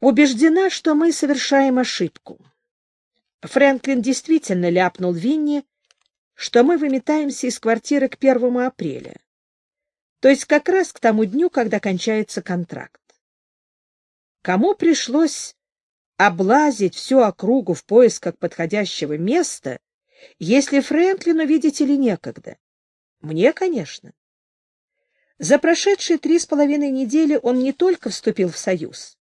Убеждена, что мы совершаем ошибку. Фрэнклин действительно ляпнул Винни, что мы выметаемся из квартиры к первому апреля, то есть как раз к тому дню, когда кончается контракт. Кому пришлось облазить всю округу в поисках подходящего места, если Фрэнклину, видите ли, некогда? Мне, конечно. За прошедшие три с половиной недели он не только вступил в союз,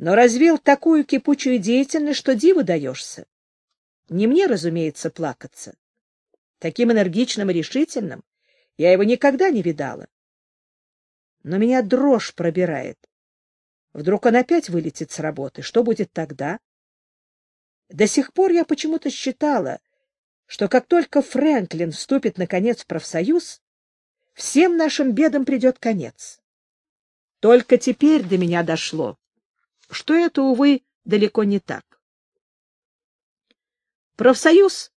но развил такую кипучую деятельность, что диву даешься. Не мне, разумеется, плакаться. Таким энергичным и решительным я его никогда не видала. Но меня дрожь пробирает. Вдруг он опять вылетит с работы. Что будет тогда? До сих пор я почему-то считала, что как только Фрэнклин вступит, наконец, в профсоюз, всем нашим бедам придет конец. Только теперь до меня дошло, что это, увы, далеко не так. Профсоюз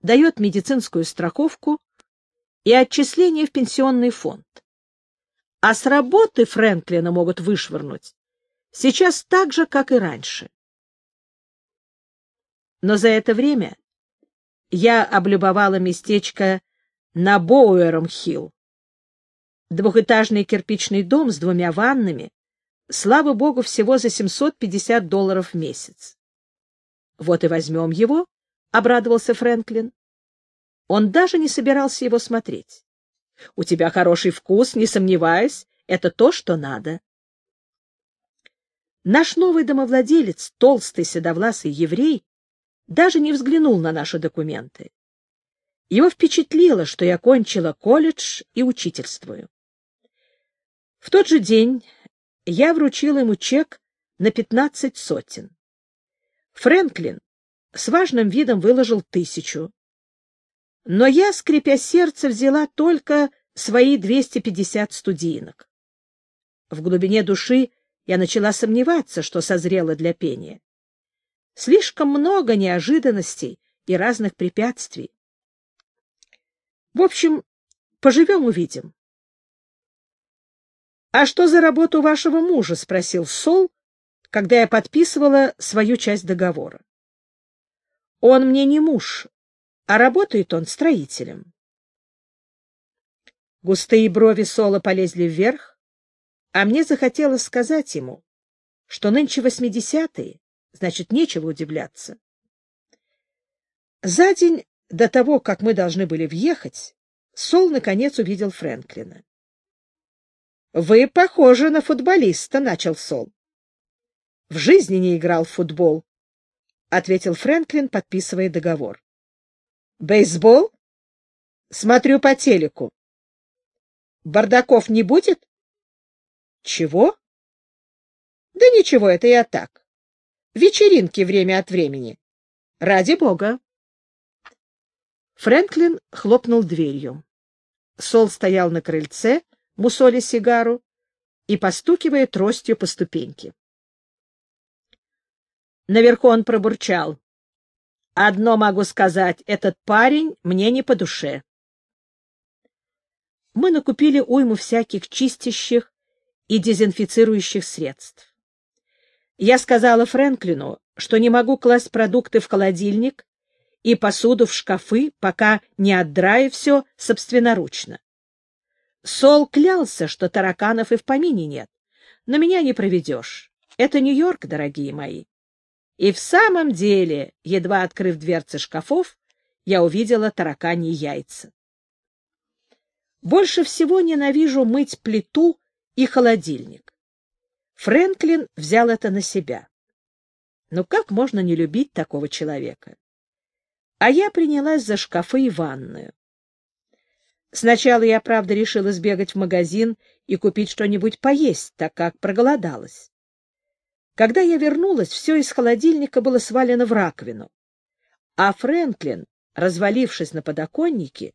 дает медицинскую страховку и отчисление в пенсионный фонд. А с работы Фрэнклина могут вышвырнуть сейчас так же, как и раньше. Но за это время я облюбовала местечко на Боуэром-Хилл. Двухэтажный кирпичный дом с двумя ваннами, слава богу, всего за 750 долларов в месяц. Вот и возьмем его, — обрадовался Фрэнклин. Он даже не собирался его смотреть. У тебя хороший вкус, не сомневаюсь, это то, что надо. Наш новый домовладелец, толстый седовласый еврей, даже не взглянул на наши документы. Его впечатлило, что я кончила колледж и учительствую. В тот же день я вручила ему чек на пятнадцать сотен. Фрэнклин с важным видом выложил тысячу. Но я, скрипя сердце, взяла только свои 250 студийных. В глубине души я начала сомневаться, что созрела для пения. Слишком много неожиданностей и разных препятствий. В общем, поживем-увидим. — А что за работа у вашего мужа? — спросил Сол, когда я подписывала свою часть договора. — Он мне не муж, а работает он строителем. Густые брови Сола полезли вверх, а мне захотелось сказать ему, что нынче восьмидесятые, значит, нечего удивляться. За день до того, как мы должны были въехать, Сол наконец увидел Фрэнклина. — Вы похожи на футболиста, — начал Сол. — В жизни не играл в футбол, — ответил Фрэнклин, подписывая договор. — Бейсбол? — Смотрю по телеку. — Бардаков не будет? — Чего? — Да ничего, это я так вечеринки время от времени. Ради бога. Фрэнклин хлопнул дверью. Сол стоял на крыльце, мусоля сигару и постукивая тростью по ступеньке. Наверху он пробурчал. «Одно могу сказать, этот парень мне не по душе». Мы накупили уйму всяких чистящих и дезинфицирующих средств. Я сказала Фрэнклину, что не могу класть продукты в холодильник и посуду в шкафы, пока не отдраю все собственноручно. Сол клялся, что тараканов и в помине нет, но меня не проведешь. Это Нью-Йорк, дорогие мои. И в самом деле, едва открыв дверцы шкафов, я увидела тараканьи яйца. Больше всего ненавижу мыть плиту и холодильник. Фрэнклин взял это на себя. Ну как можно не любить такого человека? А я принялась за шкафы и ванную. Сначала я, правда, решила сбегать в магазин и купить что-нибудь поесть, так как проголодалась. Когда я вернулась, все из холодильника было свалено в раковину. А Фрэнклин, развалившись на подоконнике,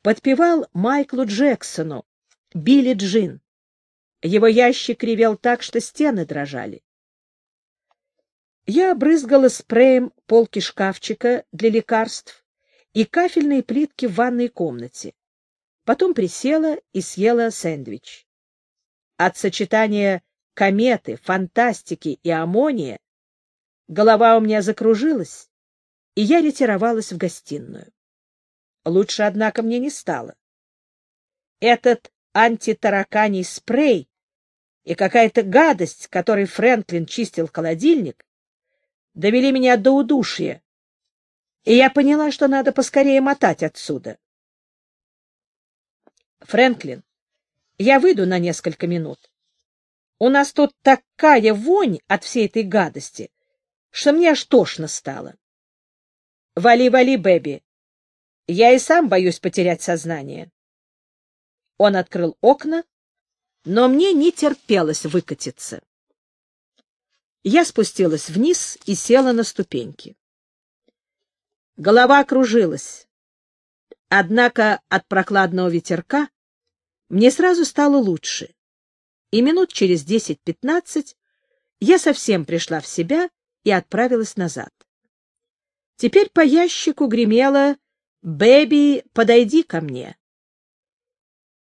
подпевал Майклу Джексону «Билли Джин». Его ящик ревел так, что стены дрожали. Я обрызгала спреем полки шкафчика для лекарств и кафельные плитки в ванной комнате. Потом присела и съела сэндвич. От сочетания кометы, фантастики и аммония, голова у меня закружилась, и я ретировалась в гостиную. Лучше, однако, мне не стало. Этот антитараканий спрей и какая-то гадость, которой Фрэнклин чистил холодильник, довели меня до удушья, и я поняла, что надо поскорее мотать отсюда. Фрэнклин, я выйду на несколько минут. У нас тут такая вонь от всей этой гадости, что мне аж тошно стало. Вали, вали, Бэби. Я и сам боюсь потерять сознание. Он открыл окна, но мне не терпелось выкатиться. Я спустилась вниз и села на ступеньки. Голова кружилась. Однако от прохладного ветерка мне сразу стало лучше, и минут через десять-пятнадцать я совсем пришла в себя и отправилась назад. Теперь по ящику гремело «Бэби, подойди ко мне».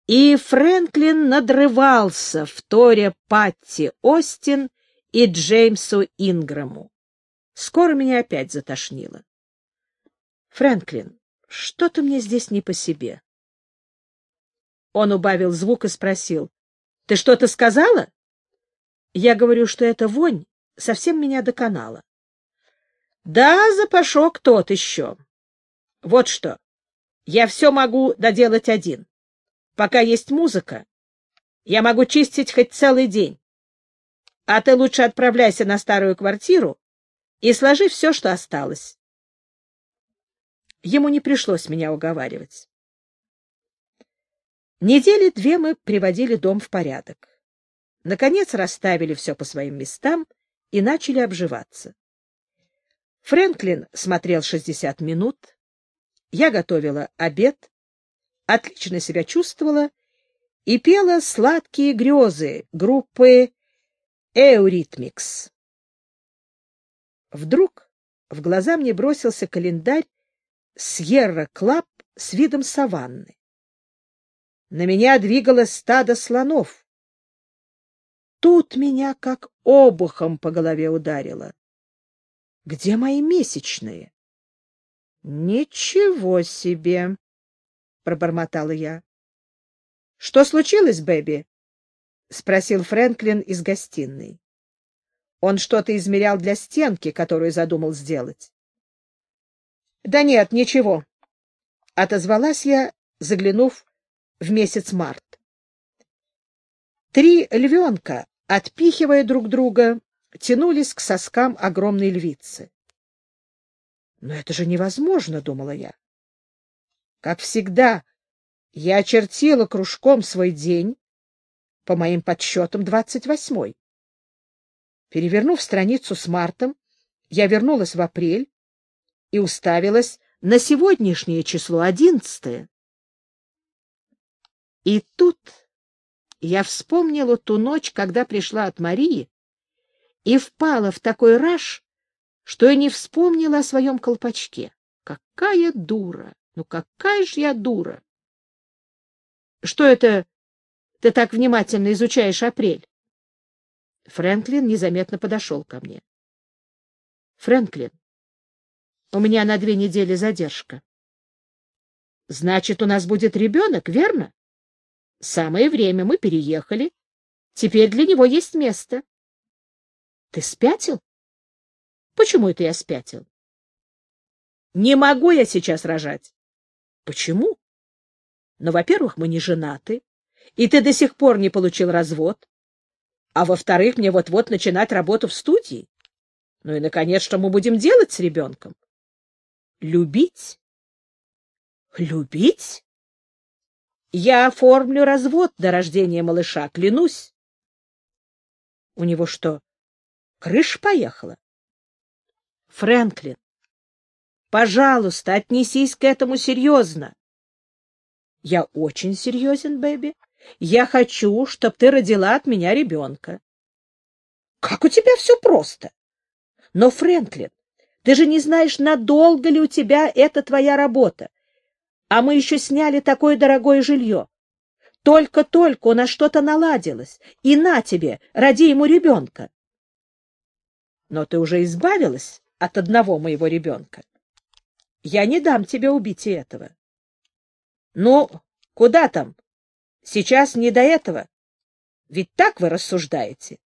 И Фрэнклин надрывался, в торе Патти Остин и Джеймсу Инграму. Скоро меня опять затошнило. Фрэнклин, что-то мне здесь не по себе. Он убавил звук и спросил. — Ты что-то сказала? Я говорю, что эта вонь совсем меня доконала. — Да, запашок тот еще. Вот что. Я все могу доделать один. Пока есть музыка, я могу чистить хоть целый день. А ты лучше отправляйся на старую квартиру и сложи все, что осталось. Ему не пришлось меня уговаривать. Недели две мы приводили дом в порядок. Наконец расставили все по своим местам и начали обживаться. Фрэнклин смотрел 60 минут, я готовила обед, отлично себя чувствовала и пела сладкие грезы группы «Eurythmics». Вдруг в глаза мне бросился календарь Sierra Club с видом саванны. На меня двигалось стадо слонов. Тут меня как обухом по голове ударило. Где мои месячные? — Ничего себе! — пробормотала я. — Что случилось, Бэби? — спросил Фрэнклин из гостиной. Он что-то измерял для стенки, которую задумал сделать. — Да нет, ничего, — отозвалась я, заглянув в месяц март. Три львенка, отпихивая друг друга, тянулись к соскам огромной львицы. «Но это же невозможно», — думала я. Как всегда, я очертила кружком свой день, по моим подсчетам, двадцать восьмой. Перевернув страницу с мартом, я вернулась в апрель и уставилась на сегодняшнее число, одиннадцатое. И тут я вспомнила ту ночь, когда пришла от Марии, и впала в такой раж, что я не вспомнила о своем колпачке. Какая дура! Ну какая ж я дура! Что это ты так внимательно изучаешь апрель? Фрэнклин незаметно подошел ко мне. Фрэнклин, у меня на две недели задержка. Значит, у нас будет ребенок, верно? Самое время, мы переехали. Теперь для него есть место. Ты спятил? Почему это я спятил? Не могу я сейчас рожать. Почему? Ну, во-первых, мы не женаты, и ты до сих пор не получил развод. А во-вторых, мне вот-вот начинать работу в студии. Ну и, наконец, что мы будем делать с ребенком? Любить? Любить? Я оформлю развод до рождения малыша, клянусь. У него что, крыша поехала? Фрэнклин, пожалуйста, отнесись к этому серьезно. Я очень серьезен, Бэби. Я хочу, чтобы ты родила от меня ребенка. Как у тебя все просто. Но, Фрэнклин, ты же не знаешь, надолго ли у тебя эта твоя работа а мы еще сняли такое дорогое жилье. только-только у нас что-то наладилось, и на тебе, роди ему ребенка. Но ты уже избавилась от одного моего ребенка. Я не дам тебе убить и этого. Ну, куда там? Сейчас не до этого. Ведь так вы рассуждаете.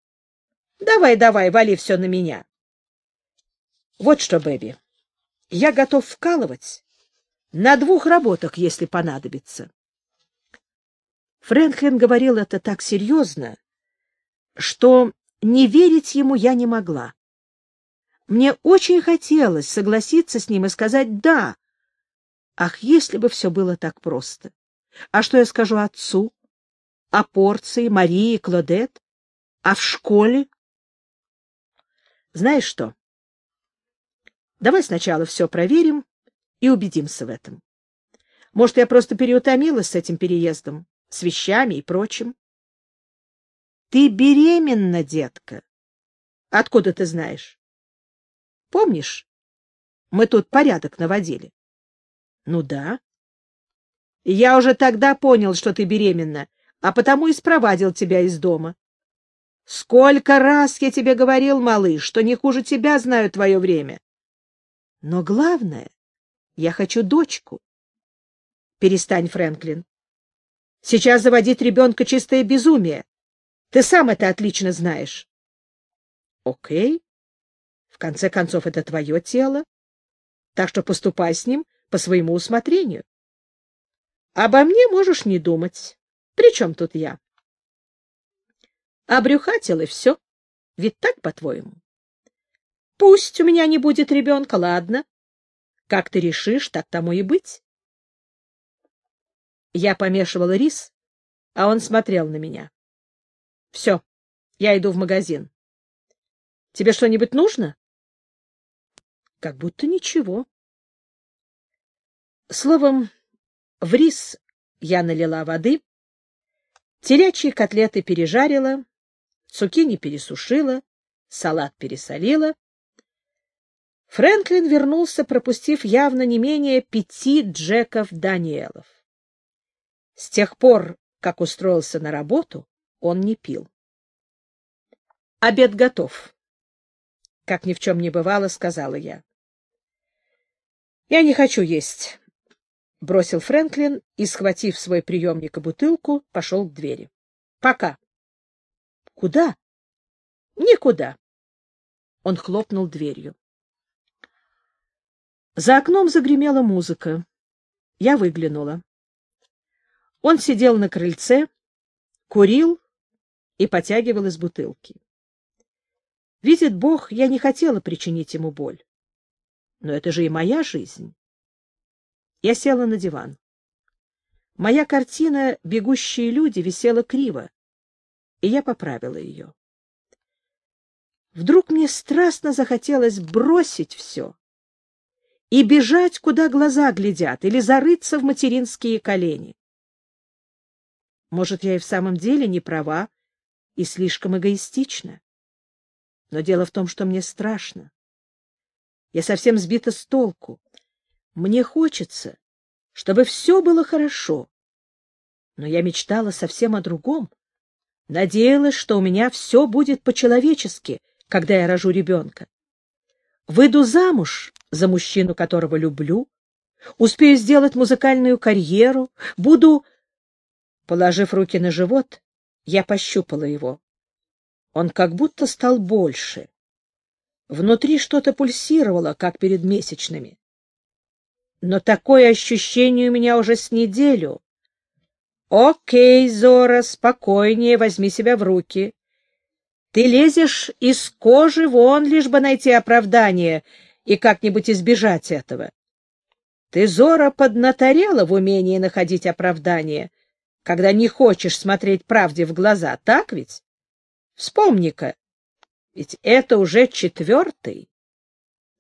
Давай, давай, вали все на меня. Вот что, Бэби, я готов вкалывать на двух работах, если понадобится. Фрэнклин говорил это так серьезно, что не верить ему я не могла. Мне очень хотелось согласиться с ним и сказать «да». Ах, если бы все было так просто! А что я скажу отцу? О порции, Марии, Клодет? А в школе? Знаешь что? Давай сначала все проверим и убедимся в этом. Может, я просто переутомилась с этим переездом, с вещами и прочим. Ты беременна, детка. Откуда ты знаешь? Помнишь, мы тут порядок наводили? Ну да. Я уже тогда понял, что ты беременна, а потому и спровадил тебя из дома. Сколько раз я тебе говорил, малыш, что не хуже тебя знаю твое время. Но главное, я хочу дочку. Перестань, Фрэнклин. Сейчас заводить ребенка чистое безумие. Ты сам это отлично знаешь. Окей. В конце концов, это твое тело, так что поступай с ним по своему усмотрению. Обо мне можешь не думать. При чем тут я? Обрюхатил и все. Ведь так, по-твоему? Пусть у меня не будет ребенка, ладно. Как ты решишь, так тому и быть. Я помешивала рис, а он смотрел на меня. Все, я иду в магазин. Тебе что-нибудь нужно? Как будто ничего. Словом, в рис я налила воды, телячьи котлеты пережарила, цукини пересушила, салат пересолила. Фрэнклин вернулся, пропустив явно не менее пяти Джеков Даниэлов. С тех пор, как устроился на работу, он не пил. Обед готов. Как ни в чем не бывало, сказала я. Я не хочу есть, — бросил Фрэнклин и, схватив свой приемник и бутылку, пошел к двери. — Пока. — Куда? — Никуда. Он хлопнул дверью. За окном загремела музыка. Я выглянула. Он сидел на крыльце, курил и потягивал из бутылки. Видит Бог, я не хотела причинить ему боль. Но это же и моя жизнь. Я села на диван. Моя картина «Бегущие люди» висела криво, и я поправила ее. Вдруг мне страстно захотелось бросить все и бежать, куда глаза глядят, или зарыться в материнские колени. Может, я и в самом деле не права и слишком эгоистична. Но дело в том, что мне страшно. Я совсем сбита с толку. Мне хочется, чтобы все было хорошо. Но я мечтала совсем о другом. Надеялась, что у меня все будет по-человечески, когда я рожу ребенка. Выйду замуж за мужчину, которого люблю, успею сделать музыкальную карьеру, буду... Положив руки на живот, я пощупала его. Он как будто стал больше. Внутри что-то пульсировало, как перед месячными. Но такое ощущение у меня уже с неделю. Окей, Зора, спокойнее, возьми себя в руки. Ты лезешь из кожи вон, лишь бы найти оправдание и как-нибудь избежать этого. Ты, Зора, поднаторела в умении находить оправдание, когда не хочешь смотреть правде в глаза, так ведь? Вспомни-ка, ведь это уже четвертый.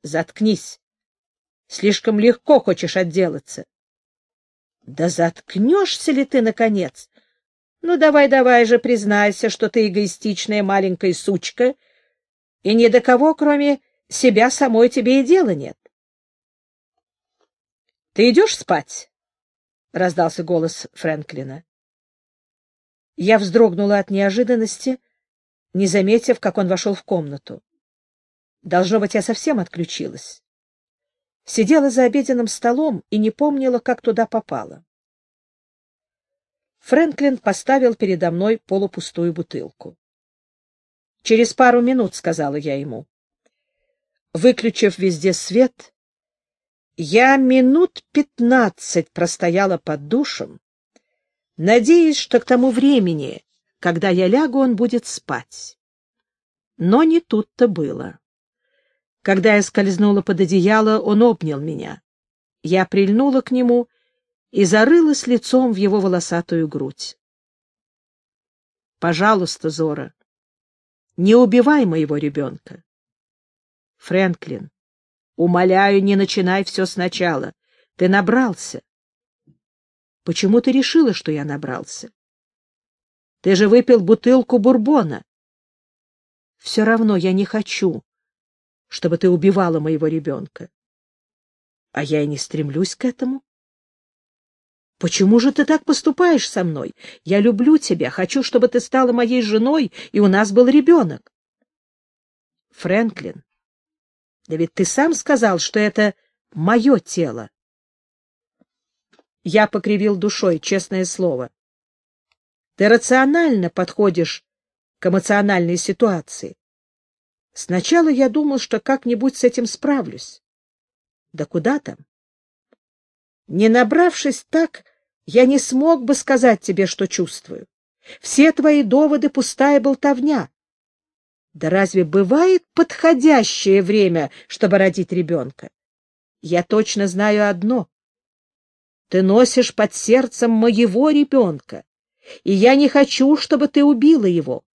Заткнись. Слишком легко хочешь отделаться. Да заткнешься ли ты, наконец? Ну, давай-давай же признайся, что ты эгоистичная маленькая сучка, и ни до кого, кроме себя самой, тебе и дела нет. — Ты идешь спать? — раздался голос Фрэнклина. Я вздрогнула от неожиданности, не заметив, как он вошел в комнату. Должно быть, я совсем отключилась. Сидела за обеденным столом и не помнила, как туда попала. Фрэнклин поставил передо мной полупустую бутылку. «Через пару минут», — сказала я ему. Выключив везде свет, я минут пятнадцать простояла под душем, надеясь, что к тому времени, когда я лягу, он будет спать. Но не тут-то было. Когда я скользнула под одеяло, он обнял меня. Я прильнула к нему и зарылась лицом в его волосатую грудь. «Пожалуйста, Зора, не убивай моего ребенка». «Фрэнклин, умоляю, не начинай все сначала. Ты набрался». «Почему ты решила, что я набрался?» «Ты же выпил бутылку бурбона». «Все равно я не хочу, чтобы ты убивала моего ребенка. А я и не стремлюсь к этому. Почему же ты так поступаешь со мной? Я люблю тебя, хочу, чтобы ты стала моей женой, и у нас был ребенок. Фрэнклин, да ведь ты сам сказал, что это мое тело. Я покривил душой, честное слово. Ты рационально подходишь к эмоциональной ситуации. Сначала я думал, что как-нибудь с этим справлюсь. Да куда там? Не набравшись так, я не смог бы сказать тебе, что чувствую. Все твои доводы — пустая болтовня. Да разве бывает подходящее время, чтобы родить ребенка? Я точно знаю одно. Ты носишь под сердцем моего ребенка, и я не хочу, чтобы ты убила его.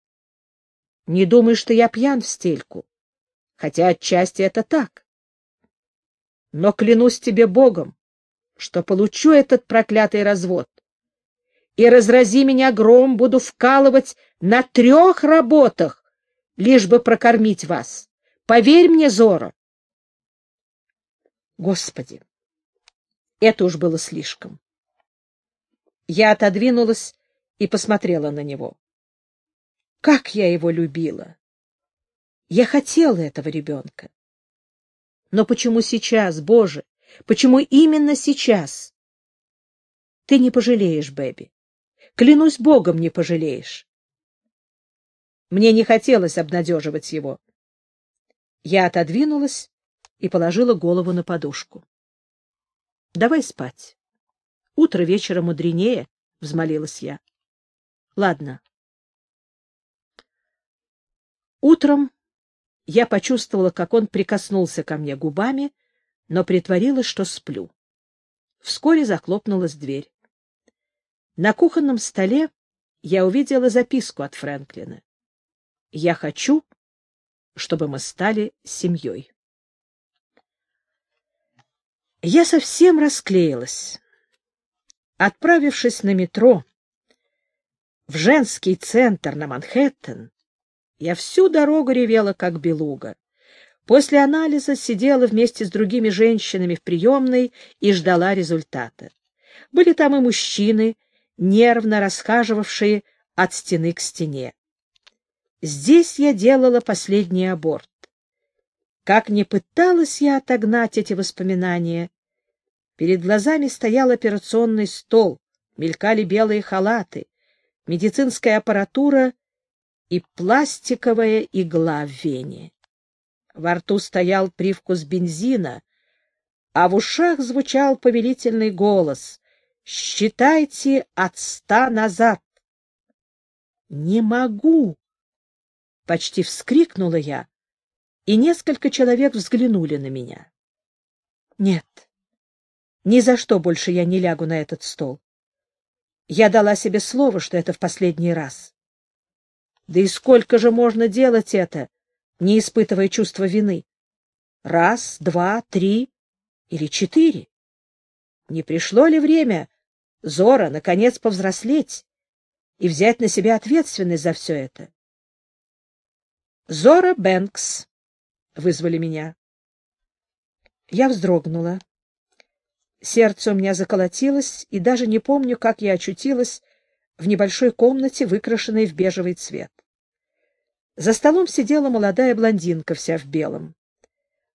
Не думай, что я пьян в стельку, хотя отчасти это так. Но клянусь тебе Богом, что получу этот проклятый развод. И разрази меня гром, буду вкалывать на трех работах, лишь бы прокормить вас. Поверь мне, Зора. Господи, это уж было слишком. Я отодвинулась и посмотрела на него. Как я его любила! Я хотела этого ребенка. Но почему сейчас, Боже? Почему именно сейчас? Ты не пожалеешь, Бэби. Клянусь Богом, не пожалеешь. Мне не хотелось обнадеживать его. Я отодвинулась и положила голову на подушку. — Давай спать. Утро вечера мудренее, — взмолилась я. — Ладно, Утром я почувствовала, как он прикоснулся ко мне губами, но притворилась, что сплю. Вскоре захлопнулась дверь. На кухонном столе я увидела записку от Фрэнклина. «Я хочу, чтобы мы стали семьей». Я совсем расклеилась. Отправившись на метро в женский центр на Манхэттен, я всю дорогу ревела, как белуга. После анализа сидела вместе с другими женщинами в приемной и ждала результата. Были там и мужчины, нервно расхаживавшие от стены к стене. Здесь я делала последний аборт. Как не пыталась я отогнать эти воспоминания, перед глазами стоял операционный стол, мелькали белые халаты, медицинская аппаратура и пластиковая игла в вене. Во рту стоял привкус бензина, а в ушах звучал повелительный голос «Считайте от ста назад!» «Не могу!» — почти вскрикнула я, и несколько человек взглянули на меня. «Нет, ни за что больше я не лягу на этот стол. Я дала себе слово, что это в последний раз. Да и сколько же можно делать это, не испытывая чувства вины? Раз, два, три или четыре? Не пришло ли время, Зора, наконец повзрослеть и взять на себя ответственность за все это? Зора Бэнкс вызвали меня. Я вздрогнула. Сердце у меня заколотилось, и даже не помню, как я очутилась в небольшой комнате, выкрашенной в бежевый цвет. За столом сидела молодая блондинка, вся в белом.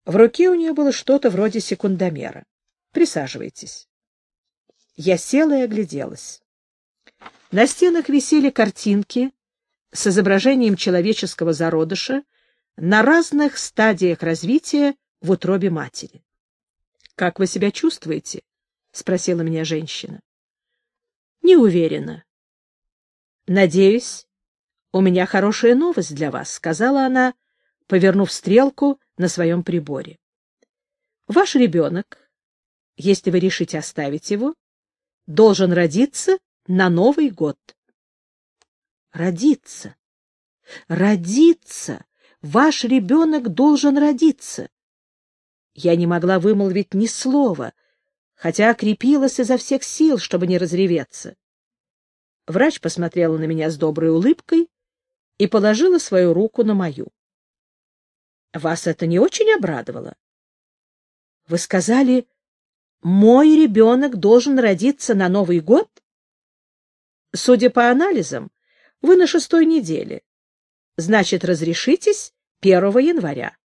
В руке у нее было что-то вроде секундомера. Присаживайтесь. Я села и огляделась. На стенах висели картинки с изображением человеческого зародыша на разных стадиях развития в утробе матери. — Как вы себя чувствуете? — спросила меня женщина. — Не уверена. — Надеюсь, у меня хорошая новость для вас, — сказала она, повернув стрелку на своем приборе. — Ваш ребенок, если вы решите оставить его, должен родиться на Новый год. Родиться! Родиться! Ваш ребенок должен родиться! Я не могла вымолвить ни слова, хотя окрепилась изо всех сил, чтобы не разреветься. Врач посмотрела на меня с доброй улыбкой и положила свою руку на мою. — Вас это не очень обрадовало? — Вы сказали, мой ребенок должен родиться на Новый год? Судя по анализам, вы на шестой неделе. Значит, разрешитесь 1 января.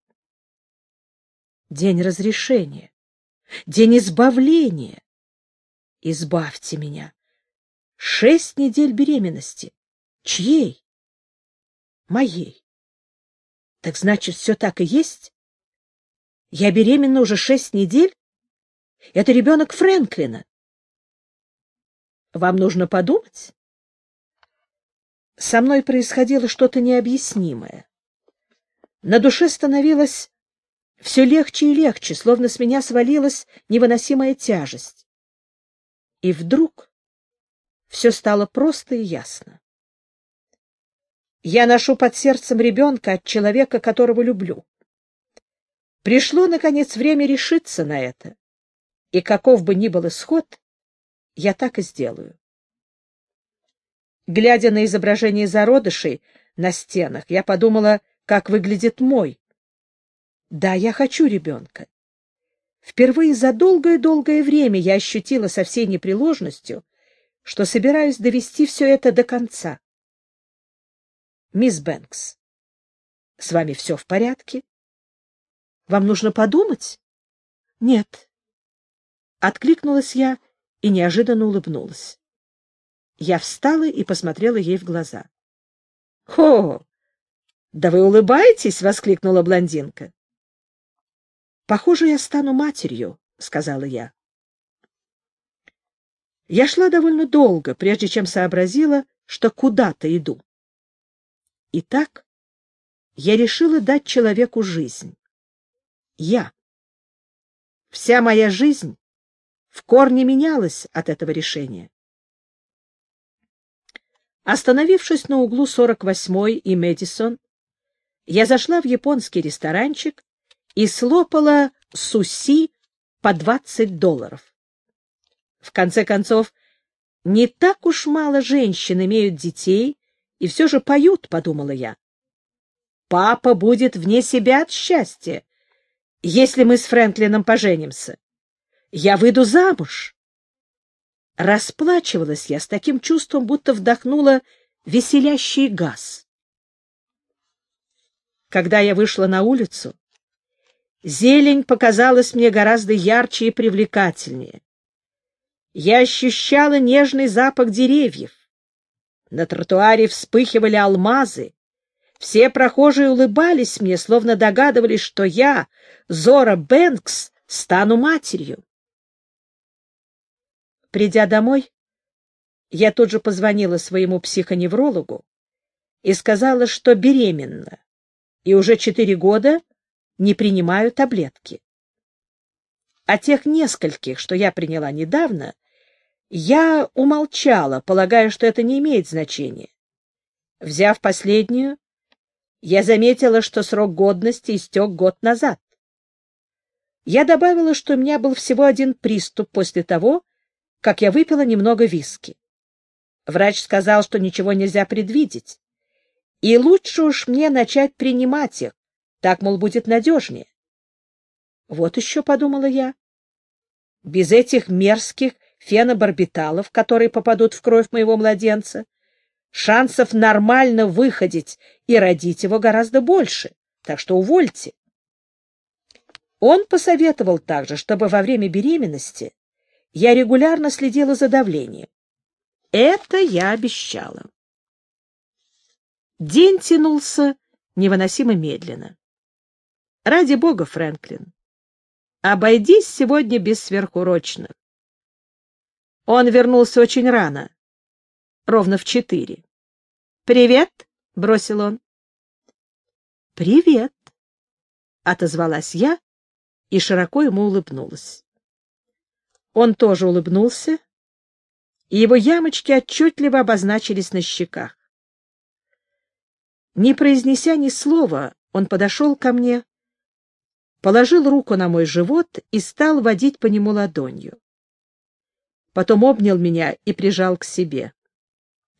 День разрешения. День избавления. Избавьте меня. Шесть недель беременности. Чьей? Моей. Так значит, все так и есть? Я беременна уже шесть недель? Это ребенок Фрэнклина. Вам нужно подумать? Со мной происходило что-то необъяснимое. На душе становилось все легче и легче, словно с меня свалилась невыносимая тяжесть. И вдруг все стало просто и ясно. Я ношу под сердцем ребенка от человека, которого люблю. Пришло, наконец, время решиться на это. И каков бы ни был исход, я так и сделаю. Глядя на изображение зародышей на стенах, я подумала, как выглядит мой. Да, я хочу ребенка. Впервые за долгое-долгое время я ощутила со всей непреложностью, что собираюсь довести все это до конца. Мисс Бэнкс, с вами все в порядке? Вам нужно подумать? Нет. Откликнулась я и неожиданно улыбнулась. Я встала и посмотрела ей в глаза. — Хо! Да вы улыбаетесь? — воскликнула блондинка. — Похоже, я стану матерью, — сказала я. Я шла довольно долго, прежде чем сообразила, что куда-то иду. Итак, я решила дать человеку жизнь. Я. Вся моя жизнь в корне менялась от этого решения. Остановившись на углу 48-й и Мэдисон, я зашла в японский ресторанчик и слопала суси по 20 долларов. В конце концов, не так уж мало женщин имеют детей и все же поют, — подумала я. Папа будет вне себя от счастья, если мы с Фрэнклином поженимся. Я выйду замуж. Расплачивалась я с таким чувством, будто вдохнула веселящий газ. Когда я вышла на улицу, зелень показалась мне гораздо ярче и привлекательнее. Я ощущала нежный запах деревьев. На тротуаре вспыхивали алмазы. Все прохожие улыбались мне, словно догадывались, что я, Зора Бэнкс, стану матерью. Придя домой, я тут же позвонила своему психоневрологу и сказала, что беременна и уже четыре года не принимаю таблетки. О тех нескольких, что я приняла недавно, я умолчала, полагая, что это не имеет значения. Взяв последнюю, я заметила, что срок годности истек год назад. Я добавила, что у меня был всего один приступ после того, как я выпила немного виски. Врач сказал, что ничего нельзя предвидеть, и лучше уж мне начать принимать их, так, мол, будет надежнее. Вот еще, — подумала я, — без этих мерзких фенобарбиталов, которые попадут в кровь моего младенца, шансов нормально выходить и родить его гораздо больше, так что увольте. Он посоветовал также, чтобы во время беременности я регулярно следила за давлением. Это я обещала. День тянулся невыносимо медленно. Ради бога, Фрэнклин, обойдись сегодня без сверхурочных. Он вернулся очень рано, ровно в четыре. «Привет!» — бросил он. «Привет!» — отозвалась я и широко ему улыбнулась. Он тоже улыбнулся, и его ямочки отчетливо обозначились на щеках. Не произнеся ни слова, он подошел ко мне, положил руку на мой живот и стал водить по нему ладонью. Потом обнял меня и прижал к себе.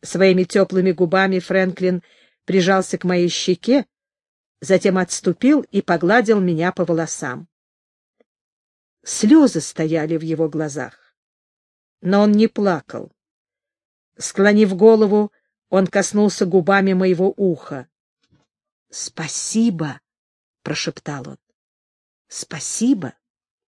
Своими теплыми губами Фрэнклин прижался к моей щеке, затем отступил и погладил меня по волосам. Слезы стояли в его глазах. Но он не плакал. Склонив голову, он коснулся губами моего уха. — Спасибо, — прошептал он. — Спасибо.